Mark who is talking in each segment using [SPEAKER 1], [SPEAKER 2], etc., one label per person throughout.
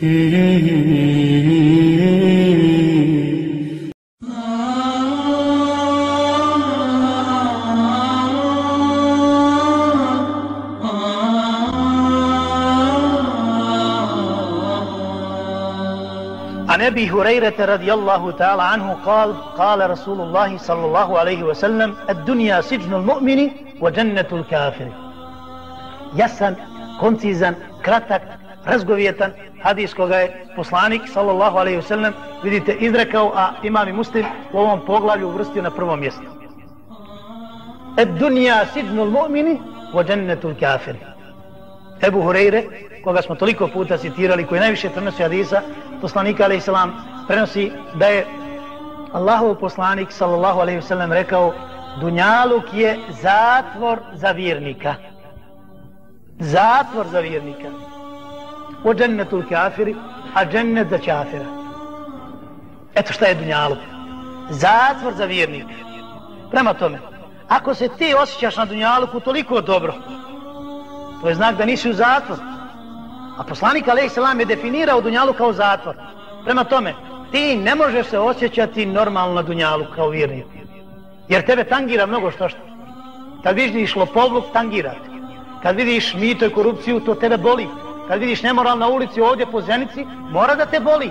[SPEAKER 1] عن أبي هريرة رضي الله تعالى عنه قال قال رسول الله صلى الله عليه وسلم الدنيا سجن المؤمن وجنة الكافر. jasan, koncizan, kratak, razgovjetan hadis koga je poslanik sallallahu alaihi ve sellem vidite izrekao a imam i muslim u ovom poglavlju uvrstio na prvo mjesto. Ed dunja sidnul mu'mini wa jannatul kafir. Ebu Hureyre koga smo toliko puta citirali koji najviše prenosi hadisa poslanika alaihi selam prenosi da je Allahov poslanik sallallahu alaihi ve sellem rekao Dunjaluk je zatvor za vjernika. Zatvor za vjernika. O džennetu kafiri a džennet za kafira. Eto šta je dunjaluk? Zatvor za vjernike. prema tome ako se ti osjećaš na dunjaluku toliko dobro to je znak da nisi u zatvor a poslanik alaih salam je definirao dunjalu kao zatvor. Prema tome ti ne možeš se osjećati normalno na dunjalu kao vjernik. Jer tebe tangira mnogo što što. Kad vidiš lopovluk tangira te. Kad vidiš mito i korupciju, to tebe boli. Kad vidiš nemoral na ulici ovdje po Zenici, mora da te boli.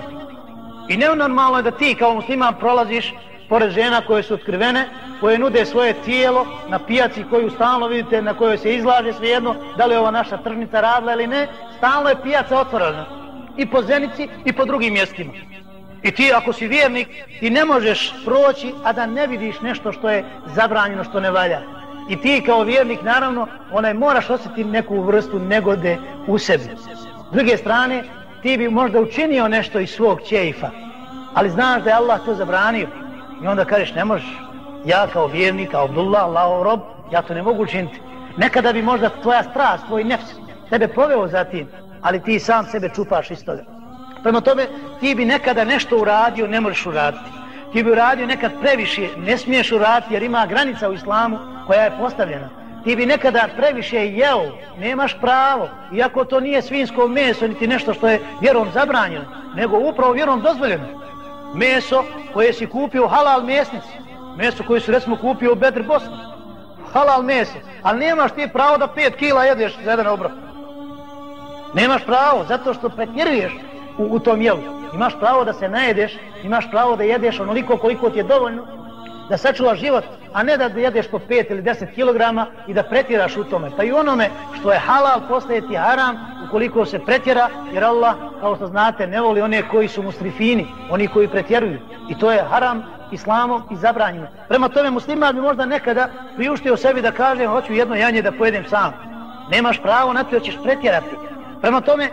[SPEAKER 1] I nenormalno je da ti kao musliman prolaziš pored žena koje su otkrivene, koje nude svoje tijelo na pijaci koju stalno vidite, na kojoj se izlaže svejedno, da li je ova naša tržnica radila ili ne, stalno je pijaca otvorena. I po Zenici i po drugim mjestima. I ti ako si vjernik, ti ne možeš proći, a da ne vidiš nešto što je zabranjeno, što ne valja. I ti kao vjernik, naravno, onaj moraš osjetiti neku vrstu negode u sebi. S druge strane, ti bi možda učinio nešto iz svog čeifa, ali znaš da je Allah to zabranio. I onda kažeš, ne možeš. Ja kao vjernik, kao Abdullah, Allahov rob, ja to ne mogu učiniti. Nekada bi možda tvoja strast, tvoj nefs, tebe poveo za tim, ali ti sam sebe čupaš iz toga. Prema tome, ti bi nekada nešto uradio, ne možeš uraditi. Ti bi uradio nekad previše, ne smiješ uraditi jer ima granica u islamu koja je postavljena. Ti bi nekada previše jeo, nemaš pravo, iako to nije svinsko meso, niti nešto što je vjerom zabranjeno, nego upravo vjerom dozvoljeno. Meso koje si kupio halal mesnici, meso koje si recimo kupio u Bedr Bosni, halal meso, ali nemaš ti pravo da 5 kila jedeš za jedan obrok. Nemaš pravo, zato što pretjeruješ u, u tom jelu. Imaš pravo da se najedeš, imaš pravo da jedeš onoliko koliko ti je dovoljno, da sačuvaš život, a ne da jedeš po 5 ili 10 kg i da pretjeraš u tome. Pa i onome što je halal postaje ti haram ukoliko se pretjera, jer Allah, kao što znate, ne voli one koji su musrifini, oni koji pretjeruju. I to je haram islamom i zabranjeno. Prema tome muslima bi možda nekada priuštio sebi da kaže hoću jedno janje da pojedem sam. Nemaš pravo na to da ćeš pretjerati. Prema tome,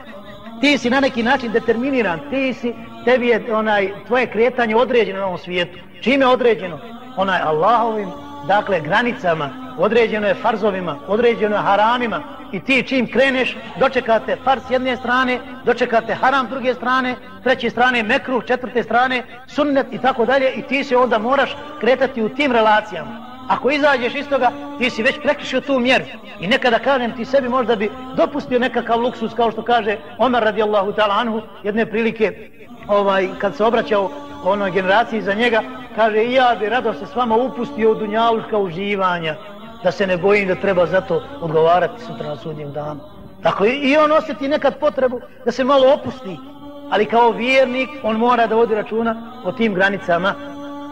[SPEAKER 1] ti si na neki način determiniran, ti si, tebi je onaj, tvoje kretanje određeno na ovom svijetu. Čime je određeno? onaj Allahovim, dakle, granicama, određeno je farzovima, određeno je haramima i ti čim kreneš, dočekate farz s jedne strane, dočekate haram s druge strane, treće strane mekruh, četvrte strane sunnet i tako dalje i ti se onda moraš kretati u tim relacijama. Ako izađeš iz toga, ti si već prekrišio tu mjeru. I nekada kažem ti sebi možda bi dopustio nekakav luksus, kao što kaže Omar radijallahu ta'ala anhu, jedne prilike, ovaj, kad se obraćao onoj generaciji za njega, kaže i ja bi rado se s vama upustio u dunjaluška uživanja, da se ne bojim da treba zato odgovarati sutra na sudnjem danu. Tako i on osjeti nekad potrebu da se malo opusti, ali kao vjernik on mora da vodi računa o tim granicama,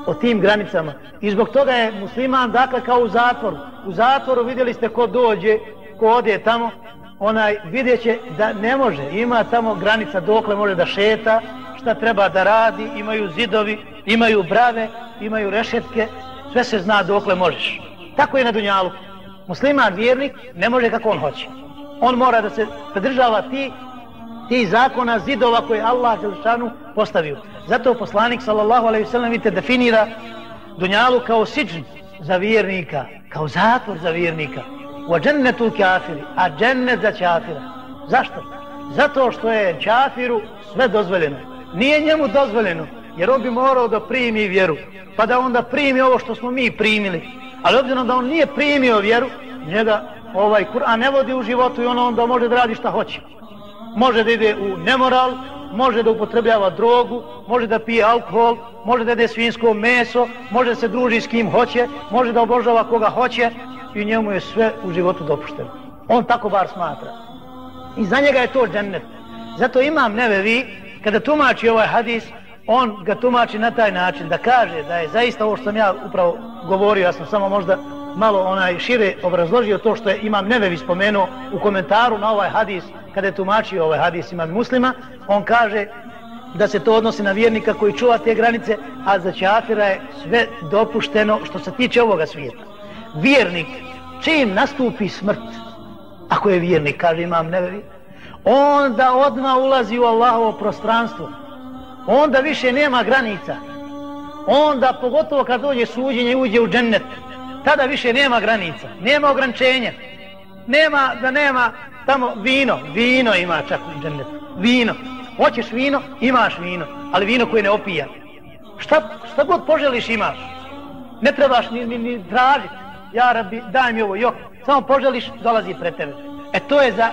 [SPEAKER 1] o tim granicama. I zbog toga je musliman, dakle, kao u zatvoru. U zatvoru vidjeli ste ko dođe, ko ode tamo, onaj vidjet će da ne može, ima tamo granica dokle može da šeta, šta treba da radi, imaju zidovi, imaju brave, imaju rešetke, sve se zna dokle možeš. Tako je na Dunjalu. Musliman vjernik ne može kako on hoće. On mora da se pridržava ti, ti zakona zidova koje Allah Želšanu postavio. Zato poslanik sallallahu alaihi sallam vidite definira Dunjalu kao siđn za vjernika, kao zatvor za vjernika. U džennetu kafiri, a džennet za kafira. Zašto? Zato što je kafiru sve dozvoljeno. Nije njemu dozvoljeno jer on bi morao da primi vjeru, pa da onda primi ovo što smo mi primili. Ali obzirom da on nije primio vjeru, njega ovaj Kur'an ne vodi u životu i on onda može da radi šta hoće. Može da ide u nemoral, može da upotrebljava drogu, može da pije alkohol, može da jede svinsko meso, može da se druži s kim hoće, može da obožava koga hoće i njemu je sve u životu dopušteno. On tako bar smatra. I za njega je to džennet. Zato imam neve vi, kada tumači ovaj hadis, on ga tumači na taj način da kaže da je zaista ovo što sam ja upravo govorio, ja sam samo možda malo onaj šire obrazložio to što je imam nevevi spomenuo u komentaru na ovaj hadis kada je tumačio ovaj hadis imam muslima on kaže da se to odnosi na vjernika koji čuva te granice a za čafira je sve dopušteno što se tiče ovoga svijeta. Vjernik čim nastupi smrt ako je vjernik kaže imam nevevi onda odma ulazi u Allahovo prostranstvo. Onda više nema granica. Onda pogotovo kad dođe suđenje i uđe u džennet tada više nema granica, nema ograničenja. Nema da nema tamo vino, vino ima čak u džennetu, vino. Hoćeš vino, imaš vino, ali vino koje ne opija. Šta, šta god poželiš imaš. Ne trebaš ni, ni, ni tražiti. Ja rabi, daj mi ovo, jok. Samo poželiš, dolazi pred tebe. E to je za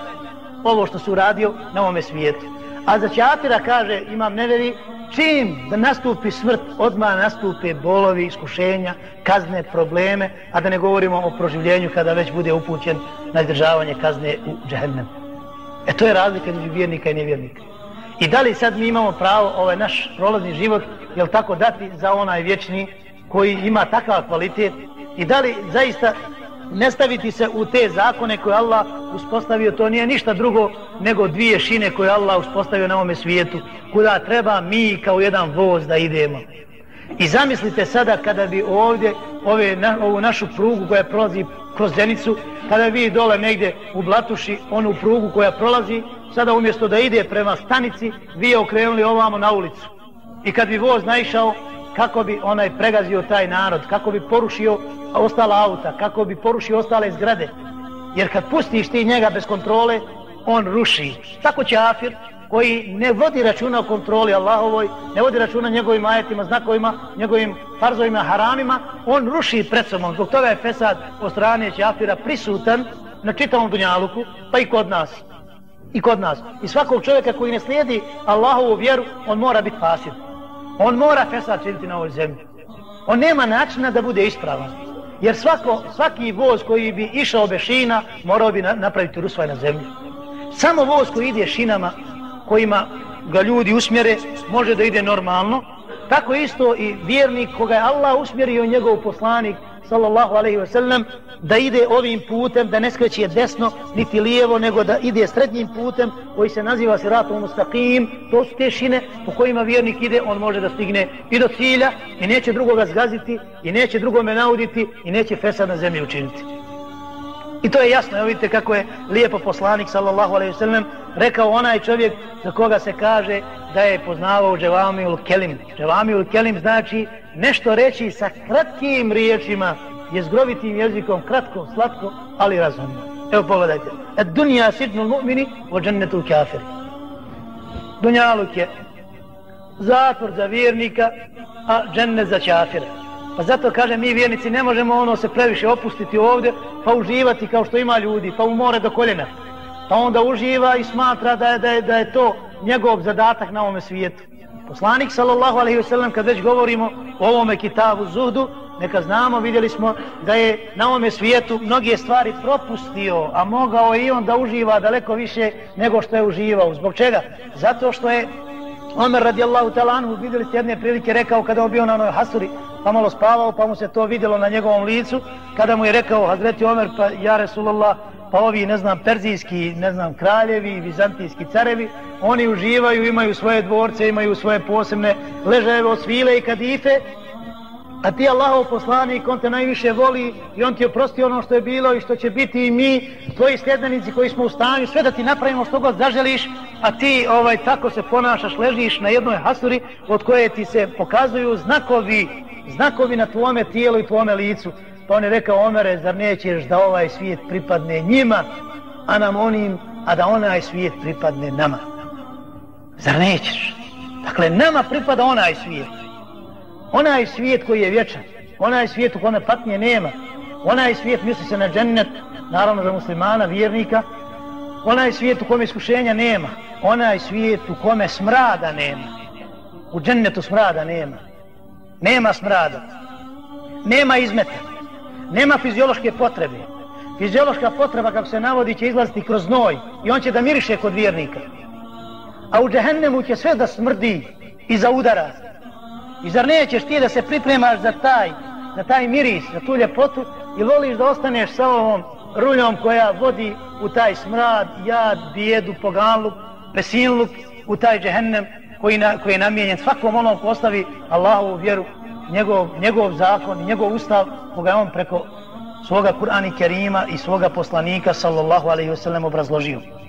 [SPEAKER 1] ovo što su uradio na ovome svijetu. A za čafira kaže, imam neveri, čim da nastupi smrt, odmah nastupe bolovi, iskušenja, kazne, probleme, a da ne govorimo o proživljenju kada već bude upućen na izdržavanje kazne u džehennem. E to je razlika između vjernika i nevjernika. I da li sad mi imamo pravo ovaj naš prolazni život, jel tako dati za onaj vječni koji ima takav kvalitet i da li zaista ne staviti se u te zakone koje Allah uspostavio, to nije ništa drugo nego dvije šine koje Allah uspostavio na ovome svijetu, kuda treba mi kao jedan voz da idemo. I zamislite sada kada bi ovdje ove, na, ovu našu prugu koja prolazi kroz Zenicu, kada vi dole negdje u Blatuši onu prugu koja prolazi, sada umjesto da ide prema stanici, vi je okrenuli ovamo na ulicu. I kad bi voz naišao, kako bi onaj pregazio taj narod, kako bi porušio ostala auta, kako bi porušio ostale zgrade. Jer kad pustiš ti njega bez kontrole, on ruši. Tako će Afir, koji ne vodi računa o kontroli Allahovoj, ne vodi računa njegovim ajetima, znakovima, njegovim farzovima, haramima, on ruši pred sobom. Zbog toga je Fesad od strane Čafira prisutan na čitavom dunjaluku, pa i kod nas. I kod nas. I svakog čovjeka koji ne slijedi Allahovu vjeru, on mora biti fasid. On mora Fesad činiti na ovoj zemlji. On nema načina da bude ispravan. Jer svako, svaki voz koji bi išao bez šina, morao bi napraviti rusvaj na zemlji. Samo voz koji ide šinama, kojima ga ljudi usmjere, može da ide normalno. Tako isto i vjernik koga je Allah usmjerio njegov poslanik, sallallahu alaihi ve sellem da ide ovim putem, da ne skreće desno, niti lijevo, nego da ide srednjim putem, koji se naziva siratom mustaqim, to su te šine po kojima vjernik ide, on može da stigne i do cilja, i neće drugoga zgaziti, i neće drugome nauditi, i neće fesad na zemlji učiniti. I to je jasno, evo vidite kako je lijepo poslanik, sallallahu alaihi sallam, rekao onaj čovjek za koga se kaže da je poznavao Dževamiul Kelim. Dževamiul Kelim znači nešto reći sa kratkim riječima, jezgrovitim jezikom, kratko, slatko, ali razumno. Evo pogledajte. Et dunja sidnul mu'mini o džennetu kafiri. Dunjaluk je zatvor za vjernika, a džennet za kafira. Pa zato kaže mi vjernici ne možemo ono se previše opustiti ovdje pa uživati kao što ima ljudi, pa u more do koljena. Pa onda uživa i smatra da je, da je, da je to njegov zadatak na ovome svijetu. Poslanik sallallahu alaihi ve sellem kad već govorimo o ovome kitabu Zuhdu, neka znamo, vidjeli smo da je na ovome svijetu mnoge stvari propustio, a mogao je i on da uživa daleko više nego što je uživao. Zbog čega? Zato što je Omer radijallahu talanu vidjeli ste jedne prilike rekao kada je bio na onoj hasuri pa malo spavao pa mu se to vidjelo na njegovom licu kada mu je rekao Hazreti Omer pa ja Resulullah pa ovi, ne znam, perzijski, ne znam, kraljevi, vizantijski carevi, oni uživaju, imaju svoje dvorce, imaju svoje posebne ležajeve od svile i kadife, a ti Allahov poslanik, on te najviše voli i on ti oprosti ono što je bilo i što će biti i mi, tvoji sljedbenici koji smo u stanju, sve da ti napravimo što god zaželiš, a ti ovaj tako se ponašaš, ležiš na jednoj hasuri od koje ti se pokazuju znakovi, znakovi na tvome tijelu i tvome licu. Pa on je rekao, Omere, zar nećeš da ovaj svijet pripadne njima, a nam onim, a da onaj svijet pripadne nama? Zar nećeš? Dakle, nama pripada onaj svijet. Onaj svijet koji je vječan. Onaj svijet u kome patnje nema. Onaj svijet misli se na džennet, naravno za muslimana, vjernika. onaj svijet u kome iskušenja nema, onaj svijet u kome smrada nema. U džennetu smrada nema. Nema smrada. Nema izmeta. Nema fiziološke potrebe. Fiziološka potreba, kako se navodi, će izlaziti kroz noj i on će da miriše kod vjernika. A u džehennemu će sve da smrdi i za udara. I zar nećeš ti da se pripremaš za taj, za taj miris, za tu ljepotu i voliš da ostaneš sa ovom ruljom koja vodi u taj smrad, jad, bijedu, poganluk, pesinluk, u taj džehennem koji, na, koji je namijenjen svakom onom ko ostavi Allahovu vjeru, njegov, njegov zakon i njegov ustav, koga je on preko svoga Kur'ana Kerima i svoga poslanika sallallahu alaihi wasallam obrazložio.